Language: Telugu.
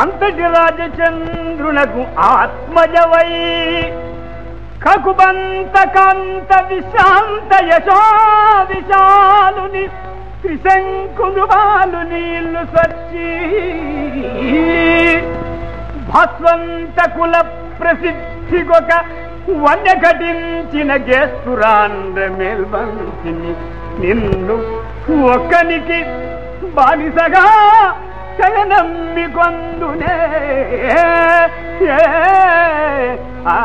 అంతటి రాజచంద్రునకు ఆత్మజవై. కకుబంత కాంత విశాంత యశో విశాలుని త్రిశంకులు నీళ్ళు సచ్చి భస్వంత కుల ప్రసిద్ధికొక వన్య ఘటించిన గేస్తురాండ్ర మేల్వంతిని నిన్ను ఒక్కనికి బానిసగా నమ్మి కొందునే ఏ, ఆ.